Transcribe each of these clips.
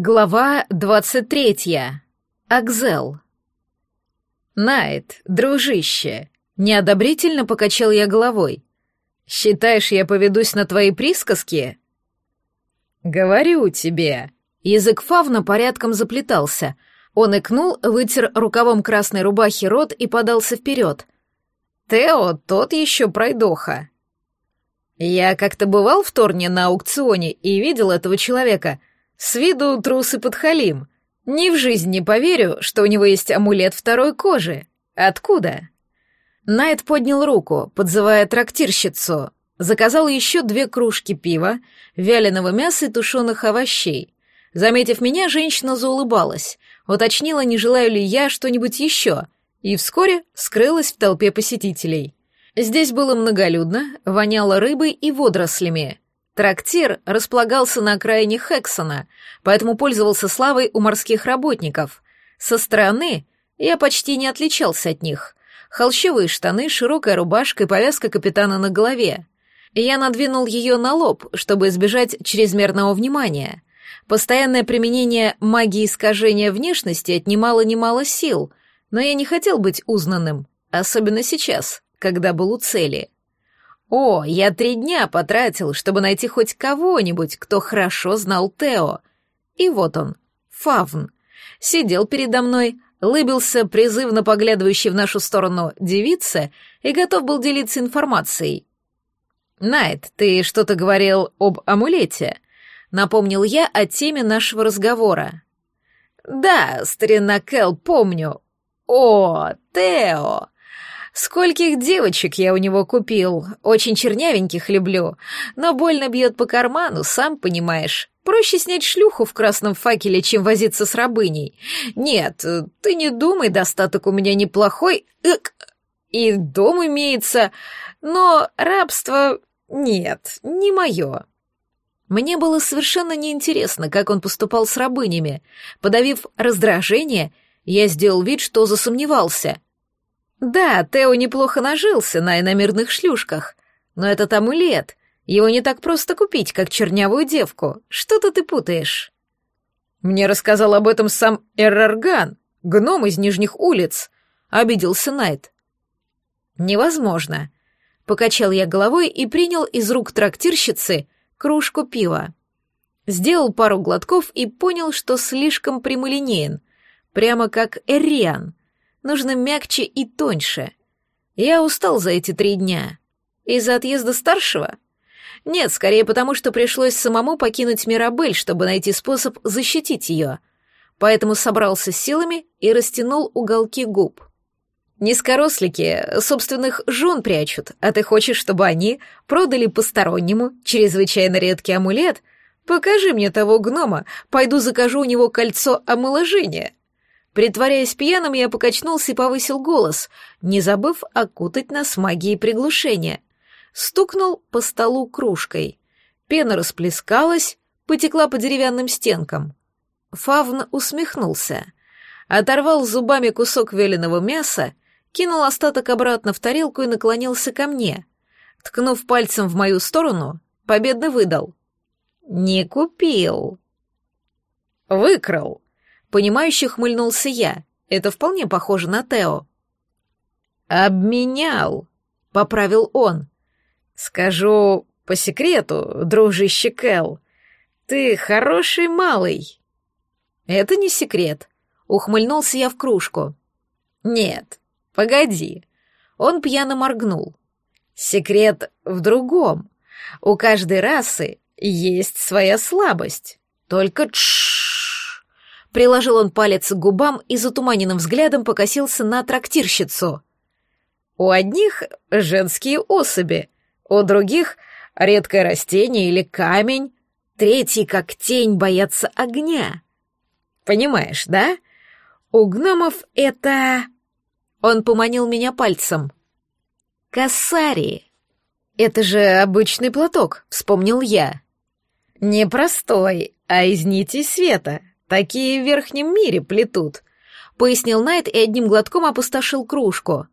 Глава двадцать третья. Акзел. Найт, дружище, неодобрительно покачал я головой. Считаешь, я поведусь на твои присказки? Говорю тебе. Язык Фавна порядком заплетался. Он икнул, вытер рукавом красной рубахи рот и подался вперед. Тео, тот еще пройдоха. Я как-то бывал в Торне на аукционе и видел этого человека — с виду трус и подхалим. Ни в жизнь не поверю, что у него есть амулет второй кожи. Откуда? Найт поднял руку, подзывая трактирщицу. Заказал еще две кружки пива, вяленого мяса и тушеных овощей. Заметив меня, женщина заулыбалась, уточнила, не желаю ли я что-нибудь еще, и вскоре скрылась в толпе посетителей. Здесь было многолюдно, воняло рыбой и водорослями. Трактир располагался на окраине Хексона, поэтому пользовался славой у морских работников. Со стороны я почти не отличался от них. Холщовые штаны, широкая рубашка и повязка капитана на голове. Я надвинул ее на лоб, чтобы избежать чрезмерного внимания. Постоянное применение магии искажения внешности отнимало немало сил, но я не хотел быть узнанным, особенно сейчас, когда был у цели. О, я три дня потратил, чтобы найти хоть кого-нибудь, кто хорошо знал Тео. И вот он, Фавн, сидел передо мной, лыбился призывно поглядывающий в нашу сторону девица и готов был делиться информацией. «Найт, ты что-то говорил об амулете?» — напомнил я о теме нашего разговора. «Да, старина Кэл, помню. О, Тео!» Скольких девочек я у него купил, очень чернявеньких люблю, но больно бьет по карману, сам понимаешь. Проще снять шлюху в красном факеле, чем возиться с рабыней. Нет, ты не думай, достаток у меня неплохой, эк, и дом имеется, но рабство нет, не мое. Мне было совершенно неинтересно, как он поступал с рабынями. Подавив раздражение, я сделал вид, что засомневался — да, Тео неплохо нажился на иномирных шлюшках, но этот амулет, его не так просто купить, как чернявую девку. Что-то ты путаешь. Мне рассказал об этом сам Эррарган, гном из Нижних улиц, обиделся Найт. Невозможно. Покачал я головой и принял из рук трактирщицы кружку пива. Сделал пару глотков и понял, что слишком прямолинеен, прямо как Эриан — Нужно мягче и тоньше. Я устал за эти три дня. Из-за отъезда старшего? Нет, скорее потому, что пришлось самому покинуть Мирабель, чтобы найти способ защитить ее. Поэтому собрался силами и растянул уголки губ. Низкорослики собственных жен прячут, а ты хочешь, чтобы они продали постороннему чрезвычайно редкий амулет? Покажи мне того гнома, пойду закажу у него кольцо омоложения. Притворяясь пьяным, я покачнулся и повысил голос, не забыв окутать нас магией приглушения. Стукнул по столу кружкой. Пена расплескалась, потекла по деревянным стенкам. Фавн усмехнулся. Оторвал зубами кусок веленого мяса, кинул остаток обратно в тарелку и наклонился ко мне. Ткнув пальцем в мою сторону, победно выдал. «Не купил». «Выкрал», Понимающе хмыльнулся я. Это вполне похоже на Тео. «Обменял», — поправил он. «Скажу по секрету, дружище Кэл, ты хороший малый». «Это не секрет», — ухмыльнулся я в кружку. «Нет, погоди». Он пьяно моргнул. «Секрет в другом. У каждой расы есть своя слабость. Только тш Приложил он палец к губам и затуманенным взглядом покосился на трактирщицу. У одних женские особи, у других редкое растение или камень, третьи, как тень, боятся огня. Понимаешь, да? У гномов это... Он поманил меня пальцем. Косари. Это же обычный платок, вспомнил я. Не простой, а из нити света, Такие в верхнем мире плетут», — пояснил Найт и одним глотком опустошил кружку.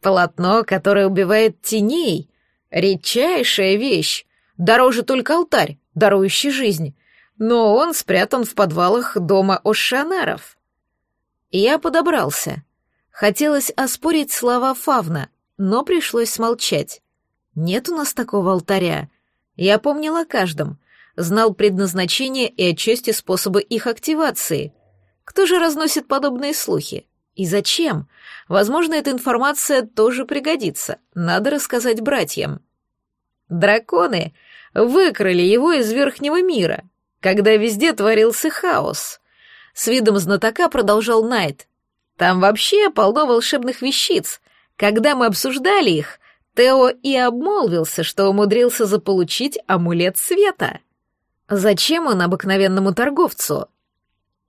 «Полотно, которое убивает теней. Редчайшая вещь. Дороже только алтарь, дарующий жизнь. но он спрятан в подвалах дома Ошанаров. Я подобрался. Хотелось оспорить слова Фавна, но пришлось смолчать. Нет у нас такого алтаря. Я помнил о каждом, знал предназначение и отчасти способы их активации. Кто же разносит подобные слухи? И зачем? Возможно, эта информация тоже пригодится. Надо рассказать братьям. Драконы выкрали его из верхнего мира, когда везде творился хаос. С видом знатока продолжал Найт. Там вообще полно волшебных вещиц. Когда мы обсуждали их, Тео и обмолвился, что умудрился заполучить амулет света. Зачем он обыкновенному торговцу?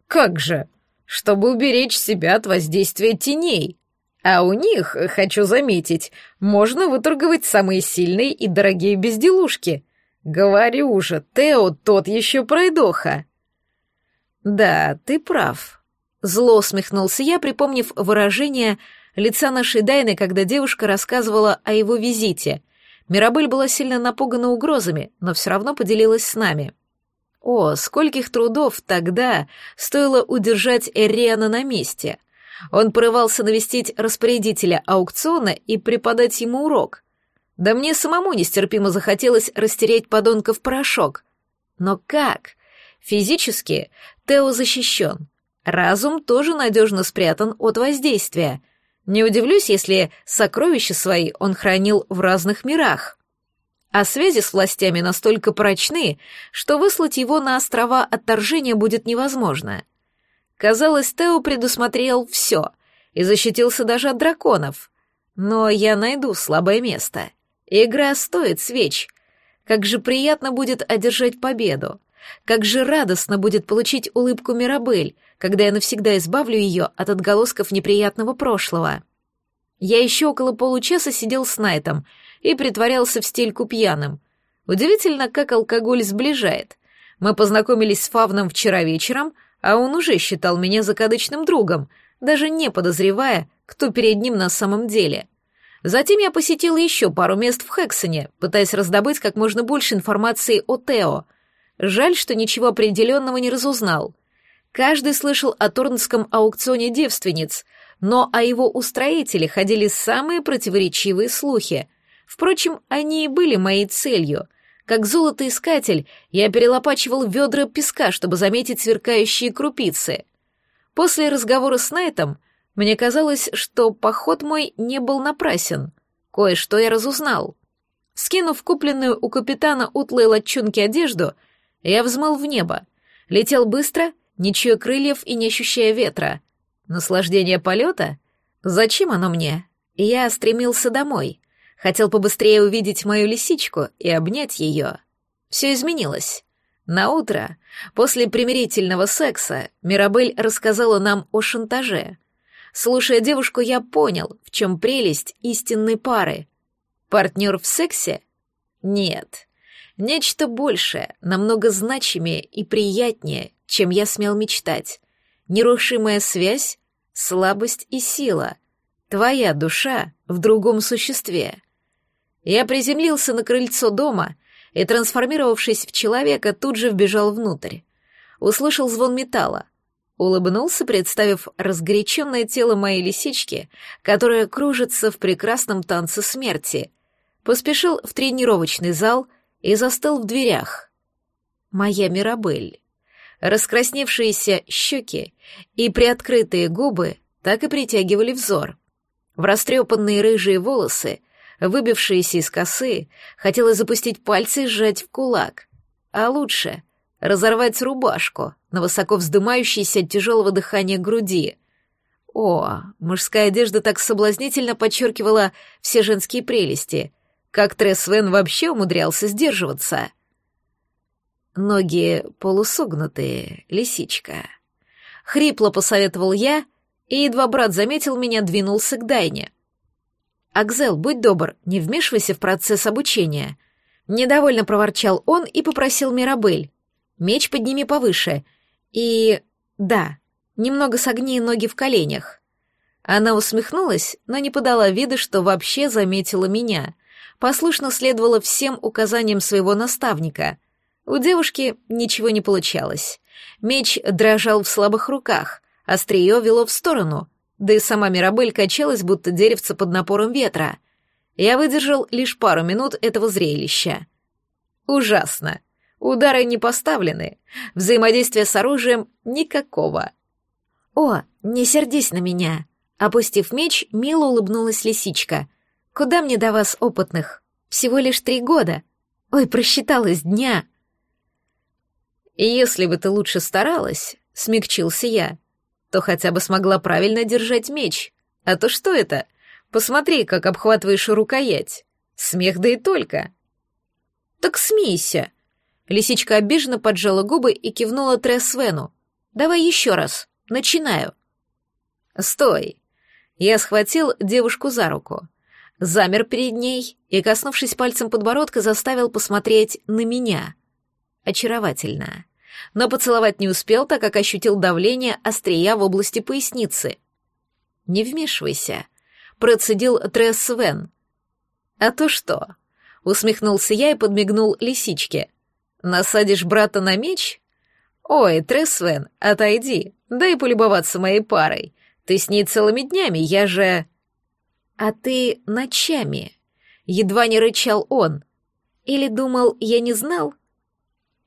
Как же, чтобы уберечь себя от воздействия теней. А у них, хочу заметить, можно выторговать самые сильные и дорогие безделушки. Говорю же, Тео тот еще пройдоха. Да, ты прав. Зло усмехнулся я, припомнив выражение лица нашей Дайны, когда девушка рассказывала о его визите. Мирабель была сильно напугана угрозами, но все равно поделилась с нами. О, скольких трудов тогда стоило удержать Эриана на месте. Он порывался навестить распорядителя аукциона и преподать ему урок. Да мне самому нестерпимо захотелось растереть подонка в порошок. Но как? Физически Тео защищен. Разум тоже надежно спрятан от воздействия. Не удивлюсь, если сокровища свои он хранил в разных мирах а связи с властями настолько прочны, что выслать его на острова отторжения будет невозможно. Казалось, Тео предусмотрел все и защитился даже от драконов. Но я найду слабое место. Игра стоит свеч. Как же приятно будет одержать победу. Как же радостно будет получить улыбку Мирабель, когда я навсегда избавлю ее от отголосков неприятного прошлого. Я еще около получаса сидел с Найтом — и притворялся в стельку пьяным. Удивительно, как алкоголь сближает. Мы познакомились с Фавном вчера вечером, а он уже считал меня закадычным другом, даже не подозревая, кто перед ним на самом деле. Затем я посетил еще пару мест в Хексоне, пытаясь раздобыть как можно больше информации о Тео. Жаль, что ничего определенного не разузнал. Каждый слышал о Торнском аукционе девственниц, но о его устроителе ходили самые противоречивые слухи — Впрочем, они и были моей целью. Как золотоискатель, я перелопачивал ведра песка, чтобы заметить сверкающие крупицы. После разговора с Найтом мне казалось, что поход мой не был напрасен. Кое-что я разузнал. Скинув купленную у капитана утлой латчонки одежду, я взмыл в небо. Летел быстро, не чуя крыльев и не ощущая ветра. Наслаждение полета? Зачем оно мне? Я стремился домой. Хотел побыстрее увидеть мою лисичку и обнять ее. Все изменилось. На утро, после примирительного секса, Мирабель рассказала нам о шантаже. Слушая девушку, я понял, в чем прелесть истинной пары. Партнер в сексе? Нет. Нечто большее, намного значимее и приятнее, чем я смел мечтать. Нерушимая связь, слабость и сила. Твоя душа в другом существе. Я приземлился на крыльцо дома и, трансформировавшись в человека, тут же вбежал внутрь. Услышал звон металла. Улыбнулся, представив разгоряченное тело моей лисички, которая кружится в прекрасном танце смерти. Поспешил в тренировочный зал и застыл в дверях. Моя Мирабель. Раскрасневшиеся щеки и приоткрытые губы так и притягивали взор. В растрепанные рыжие волосы — выбившиеся из косы, хотела запустить пальцы и сжать в кулак. А лучше — разорвать рубашку на высоко вздымающейся от тяжелого дыхания груди. О, мужская одежда так соблазнительно подчеркивала все женские прелести. Как Тресвен вообще умудрялся сдерживаться? Ноги полусогнутые, лисичка. Хрипло посоветовал я, и едва брат заметил меня, двинулся к Дайне — «Акзел, будь добр, не вмешивайся в процесс обучения». Недовольно проворчал он и попросил Мирабель. «Меч подними повыше. И... да, немного согни ноги в коленях». Она усмехнулась, но не подала вида, что вообще заметила меня. Послушно следовала всем указаниям своего наставника. У девушки ничего не получалось. Меч дрожал в слабых руках, острие вело в сторону, да и сама Мирабель качалась, будто деревце под напором ветра. Я выдержал лишь пару минут этого зрелища. Ужасно. Удары не поставлены, взаимодействия с оружием никакого. «О, не сердись на меня!» Опустив меч, мило улыбнулась лисичка. «Куда мне до вас опытных? Всего лишь три года. Ой, просчиталась дня!» «И если бы ты лучше старалась», — смягчился я, «то хотя бы смогла правильно держать меч. А то что это? Посмотри, как обхватываешь рукоять. Смех да и только». «Так смейся!» Лисичка обиженно поджала губы и кивнула Тресвену. «Давай еще раз. Начинаю». «Стой!» Я схватил девушку за руку, замер перед ней и, коснувшись пальцем подбородка, заставил посмотреть на меня. Очаровательно. Но поцеловать не успел, так как ощутил давление острия в области поясницы. «Не вмешивайся», — процедил Тресс Свен. «А то что?» — усмехнулся я и подмигнул лисичке. «Насадишь брата на меч?» «Ой, Тресс Свен, отойди, дай полюбоваться моей парой. Ты с ней целыми днями, я же...» «А ты ночами», — едва не рычал он. «Или думал, я не знал?»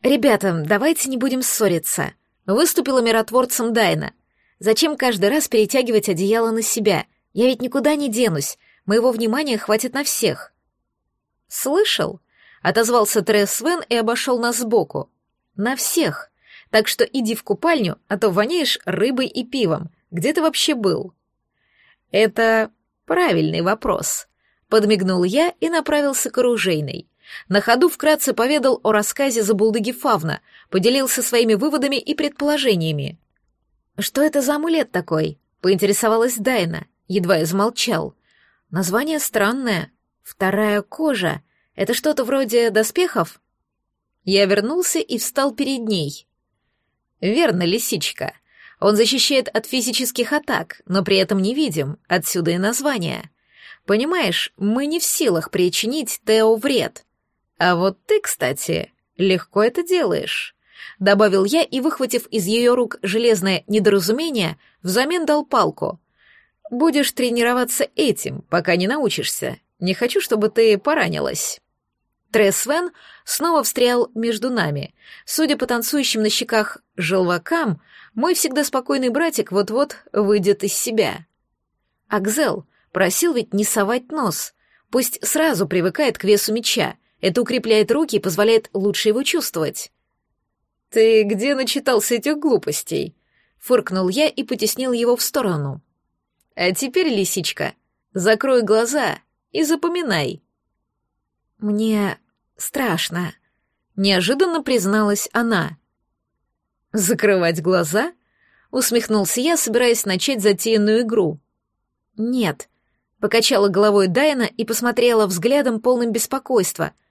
«Ребята, давайте не будем ссориться», — выступила миротворцем Дайна. «Зачем каждый раз перетягивать одеяло на себя? Я ведь никуда не денусь, моего внимания хватит на всех». «Слышал?» — отозвался Тресс Свен и обошел нас сбоку. «На всех. Так что иди в купальню, а то воняешь рыбой и пивом. Где ты вообще был?» «Это правильный вопрос», — подмигнул я и направился к оружейной. На ходу вкратце поведал о рассказе Забулдыги Фавна, поделился своими выводами и предположениями. «Что это за амулет такой?» — поинтересовалась Дайна, едва я замолчал. «Название странное. Вторая кожа. Это что-то вроде доспехов?» Я вернулся и встал перед ней. «Верно, лисичка. Он защищает от физических атак, но при этом не видим, отсюда и название. Понимаешь, мы не в силах причинить Тео вред. А вот ты, кстати, легко это делаешь. Добавил я и, выхватив из ее рук железное недоразумение, взамен дал палку. Будешь тренироваться этим, пока не научишься. Не хочу, чтобы ты поранилась. Тресвен снова встрял между нами. Судя по танцующим на щеках желвакам, мой всегда спокойный братик вот-вот выйдет из себя. Акзел просил ведь не совать нос. Пусть сразу привыкает к весу меча, это укрепляет руки и позволяет лучше его чувствовать. «Ты где начитался этих глупостей?» — фыркнул я и потеснил его в сторону. «А теперь, лисичка, закрой глаза и запоминай». «Мне страшно», — неожиданно призналась она. «Закрывать глаза?» — усмехнулся я, собираясь начать затеянную игру. «Нет», — покачала головой Дайна и посмотрела взглядом полным беспокойства —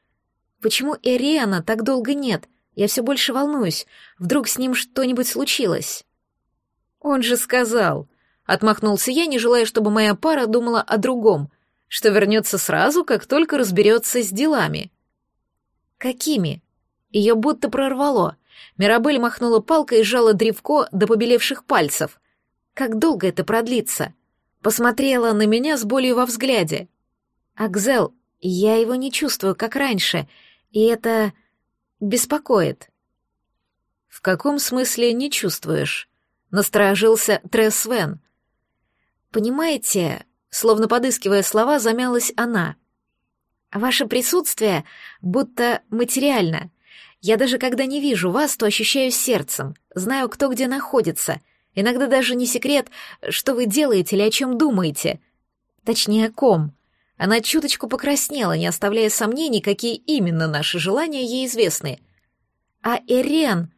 Почему Эриана так долго нет? Я все больше волнуюсь. Вдруг с ним что-нибудь случилось? Он же сказал. Отмахнулся я, не желая, чтобы моя пара думала о другом, что вернется сразу, как только разберется с делами. Какими? Ее будто прорвало. Мирабель махнула палкой и сжала древко до побелевших пальцев. Как долго это продлится? Посмотрела на меня с болью во взгляде. Акзел, я его не чувствую, как раньше — и это беспокоит. В каком смысле не чувствуешь? Насторожился Тресвен. Понимаете, словно подыскивая слова, замялась она. Ваше присутствие будто материально. Я даже когда не вижу вас, то ощущаю сердцем, знаю, кто где находится. Иногда даже не секрет, что вы делаете или о чем думаете. Точнее, о ком. Она чуточку покраснела, не оставляя сомнений, какие именно наши желания ей известны. А Эрен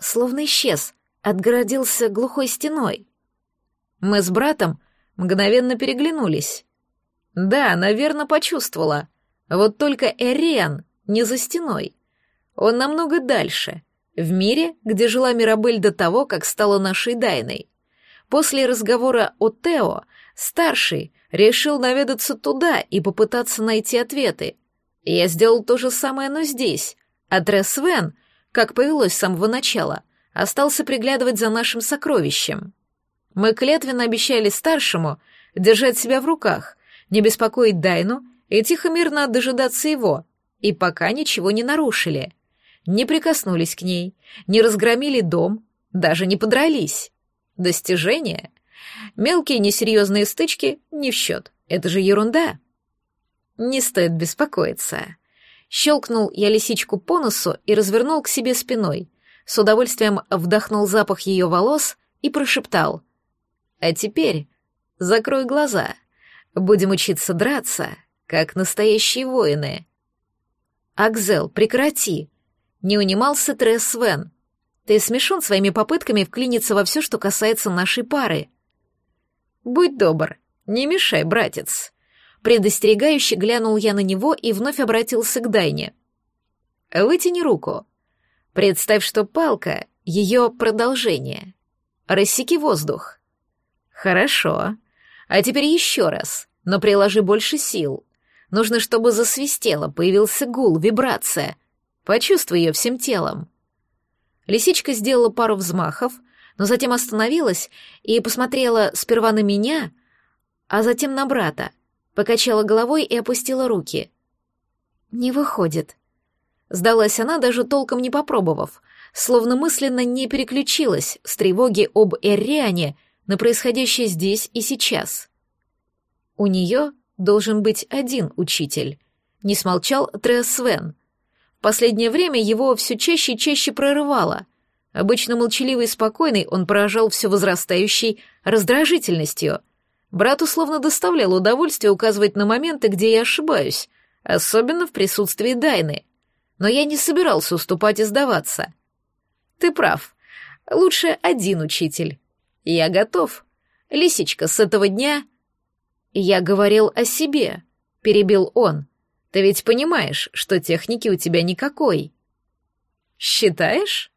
словно исчез, отгородился глухой стеной. Мы с братом мгновенно переглянулись. Да, наверное, почувствовала. Вот только Эрен не за стеной. Он намного дальше, в мире, где жила Мирабель до того, как стала нашей Дайной. После разговора о Тео старший решил наведаться туда и попытаться найти ответы. Я сделал то же самое, но здесь, а Тресвен как повелось с самого начала, остался приглядывать за нашим сокровищем. Мы клятвенно обещали старшему держать себя в руках, не беспокоить Дайну и тихо-мирно дожидаться его, и пока ничего не нарушили. Не прикоснулись к ней, не разгромили дом, даже не подрались. Достижения? Мелкие несерьезные стычки не в счет, это же ерунда. Не стоит беспокоиться. Щелкнул я лисичку по носу и развернул к себе спиной. С удовольствием вдохнул запах ее волос и прошептал. «А теперь закрой глаза. Будем учиться драться, как настоящие воины». «Акзел, прекрати!» Не унимался Тресс Свен. «Ты смешон своими попытками вклиниться во все, что касается нашей пары». «Будь добр, не мешай, братец», Предостерегающе глянул я на него и вновь обратился к Дайне. «Вытяни руку. Представь, что палка — ее продолжение. Рассеки воздух». «Хорошо. А теперь еще раз, но приложи больше сил. Нужно, чтобы засвистело, появился гул, вибрация. Почувствуй ее всем телом». Лисичка сделала пару взмахов, но затем остановилась и посмотрела сперва на меня, а затем на брата покачала головой и опустила руки. «Не выходит». Сдалась она, даже толком не попробовав, словно мысленно не переключилась с тревоги об Эрриане на происходящее здесь и сейчас. У нее должен быть один учитель. Не смолчал Трес Свен. В последнее время его все чаще и чаще прорывало. Обычно молчаливый и спокойный он поражал все возрастающей раздражительностью. Брату словно доставляло удовольствие указывать на моменты, где я ошибаюсь, особенно в присутствии Дайны. Но я не собирался уступать и сдаваться. Ты прав. Лучше один учитель. Я готов. Лисичка, с этого дня... Я говорил о себе, перебил он. Ты ведь понимаешь, что техники у тебя никакой. Считаешь?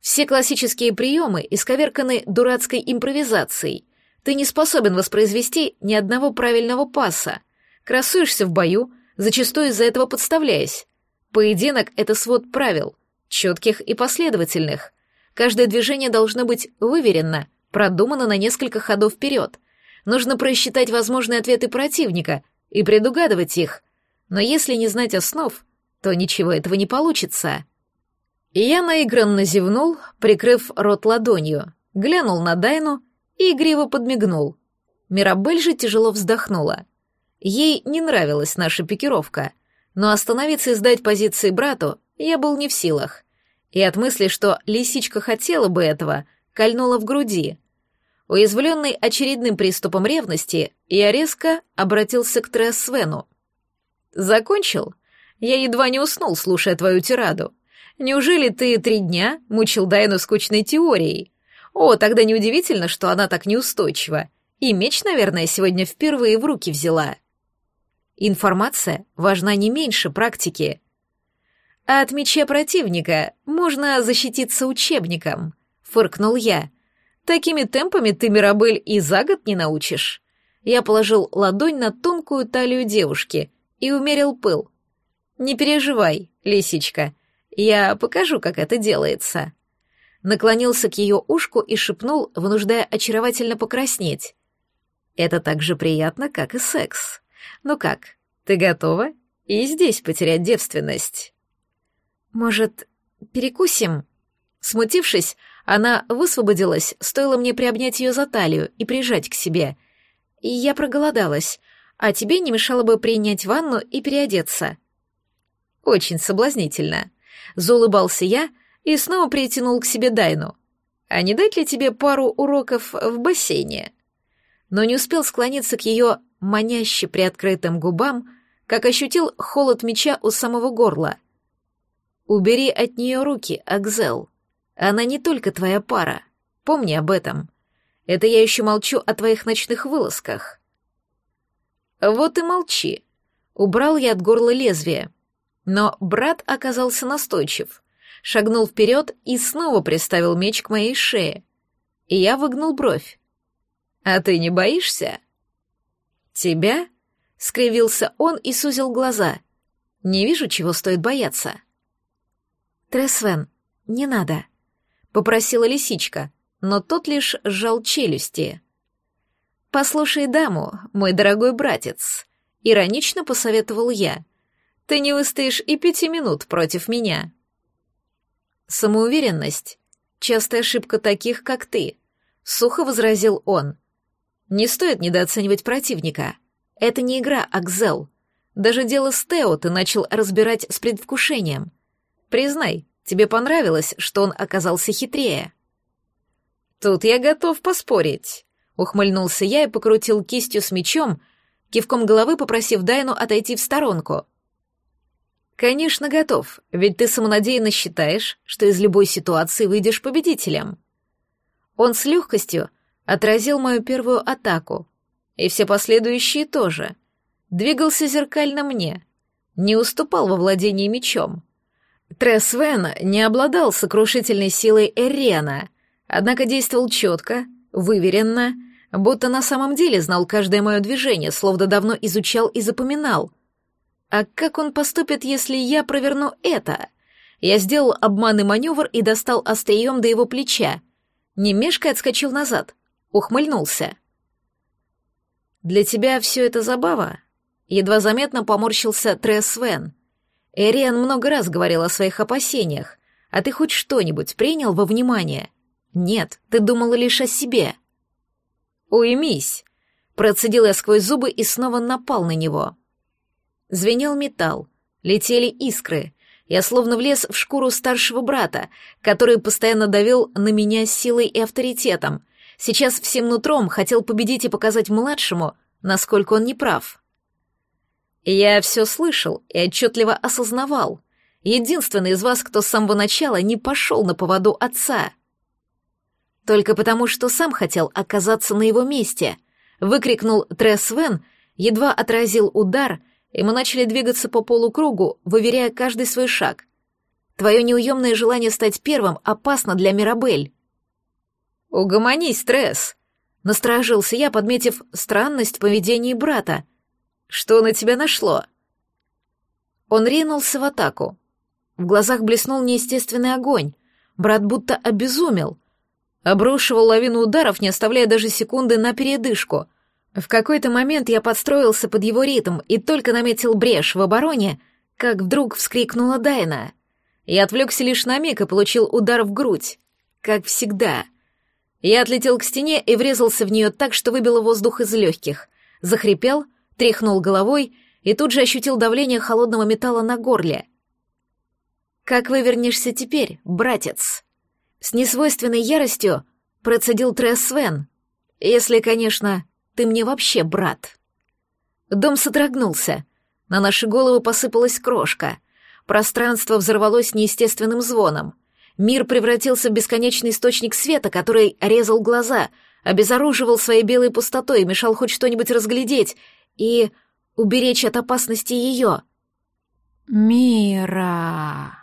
Все классические приемы исковерканы дурацкой импровизацией, ты не способен воспроизвести ни одного правильного паса. Красуешься в бою, зачастую из-за этого подставляясь. Поединок — это свод правил, четких и последовательных. Каждое движение должно быть выверено, продумано на несколько ходов вперед. Нужно просчитать возможные ответы противника и предугадывать их. Но если не знать основ, то ничего этого не получится. И я наигранно зевнул, прикрыв рот ладонью, глянул на Дайну и игриво подмигнул. Мирабель же тяжело вздохнула. Ей не нравилась наша пикировка, но остановиться и сдать позиции брату я был не в силах. И от мысли, что лисичка хотела бы этого, кольнула в груди. Уязвленный очередным приступом ревности, я резко обратился к Тресвену. «Закончил? Я едва не уснул, слушая твою тираду. Неужели ты три дня мучил Дайну скучной теорией? О, тогда неудивительно, что она так неустойчива. И меч, наверное, сегодня впервые в руки взяла. Информация важна не меньше практики. А от меча противника можно защититься учебником, фыркнул я. Такими темпами ты, Мирабель, и за год не научишь. Я положил ладонь на тонкую талию девушки и умерил пыл. Не переживай, лисичка, я покажу, как это делается наклонился к ее ушку и шепнул, вынуждая очаровательно покраснеть. «Это так же приятно, как и секс. Ну как, ты готова? И здесь потерять девственность?» «Может, перекусим?» Смутившись, она высвободилась, стоило мне приобнять ее за талию и прижать к себе. И я проголодалась, а тебе не мешало бы принять ванну и переодеться. «Очень соблазнительно», — заулыбался я, и снова притянул к себе Дайну. «А не дать ли тебе пару уроков в бассейне?» Но не успел склониться к ее маняще приоткрытым губам, как ощутил холод меча у самого горла. «Убери от нее руки, Акзел. Она не только твоя пара. Помни об этом. Это я еще молчу о твоих ночных вылазках». «Вот и молчи», — убрал я от горла лезвие. Но брат оказался настойчив шагнул вперед и снова приставил меч к моей шее. И я выгнул бровь. «А ты не боишься?» «Тебя?» — скривился он и сузил глаза. «Не вижу, чего стоит бояться». Тресвен, не надо», — попросила лисичка, но тот лишь сжал челюсти. «Послушай даму, мой дорогой братец», — иронично посоветовал я. «Ты не выстоишь и пяти минут против меня». «Самоуверенность — частая ошибка таких, как ты», — сухо возразил он. «Не стоит недооценивать противника. Это не игра, Акзел. Даже дело с Тео ты начал разбирать с предвкушением. Признай, тебе понравилось, что он оказался хитрее». «Тут я готов поспорить», — ухмыльнулся я и покрутил кистью с мечом, кивком головы попросив Дайну отойти в сторонку. «Конечно, готов, ведь ты самонадеянно считаешь, что из любой ситуации выйдешь победителем». Он с легкостью отразил мою первую атаку, и все последующие тоже. Двигался зеркально мне, не уступал во владении мечом. Тресс Вен не обладал сокрушительной силой Эрена — однако действовал четко, выверенно, будто на самом деле знал каждое мое движение, словно давно изучал и запоминал. А как он поступит, если я проверну это? Я сделал обманный маневр и достал острием до его плеча. Не отскочил назад, ухмыльнулся. «Для тебя все это забава?» Едва заметно поморщился Тресс Вен. Эриан много раз говорил о своих опасениях, а ты хоть что-нибудь принял во внимание?» Нет, ты думала лишь о себе. Уймись, процедил я сквозь зубы и снова напал на него. Звенел металл, летели искры. Я словно влез в шкуру старшего брата, который постоянно давил на меня силой и авторитетом. Сейчас всем нутром хотел победить и показать младшему, насколько он неправ. Я все слышал и отчетливо осознавал. Единственный из вас, кто с самого начала не пошел на поводу отца — только потому, что сам хотел оказаться на его месте. Выкрикнул Тресс Вен, едва отразил удар, и мы начали двигаться по полукругу, выверяя каждый свой шаг. Твое неуемное желание стать первым опасно для Мирабель. «Угомонись, Тресс!» — насторожился я, подметив странность в поведении брата. «Что на тебя нашло?» Он ринулся в атаку. В глазах блеснул неестественный огонь. Брат будто обезумел — Обрушивал лавину ударов, не оставляя даже секунды на передышку. В какой-то момент я подстроился под его ритм и только наметил брешь в обороне, как вдруг вскрикнула Дайна. Я отвлекся лишь на миг и получил удар в грудь. Как всегда. Я отлетел к стене и врезался в нее так, что выбило воздух из легких. Захрипел, тряхнул головой и тут же ощутил давление холодного металла на горле. «Как вывернешься теперь, братец?» С несвойственной яростью процедил Тресс Свен. «Если, конечно, ты мне вообще брат». Дом содрогнулся. На наши головы посыпалась крошка. Пространство взорвалось неестественным звоном. Мир превратился в бесконечный источник света, который резал глаза, обезоруживал своей белой пустотой, мешал хоть что-нибудь разглядеть и уберечь от опасности ее. «Мира!»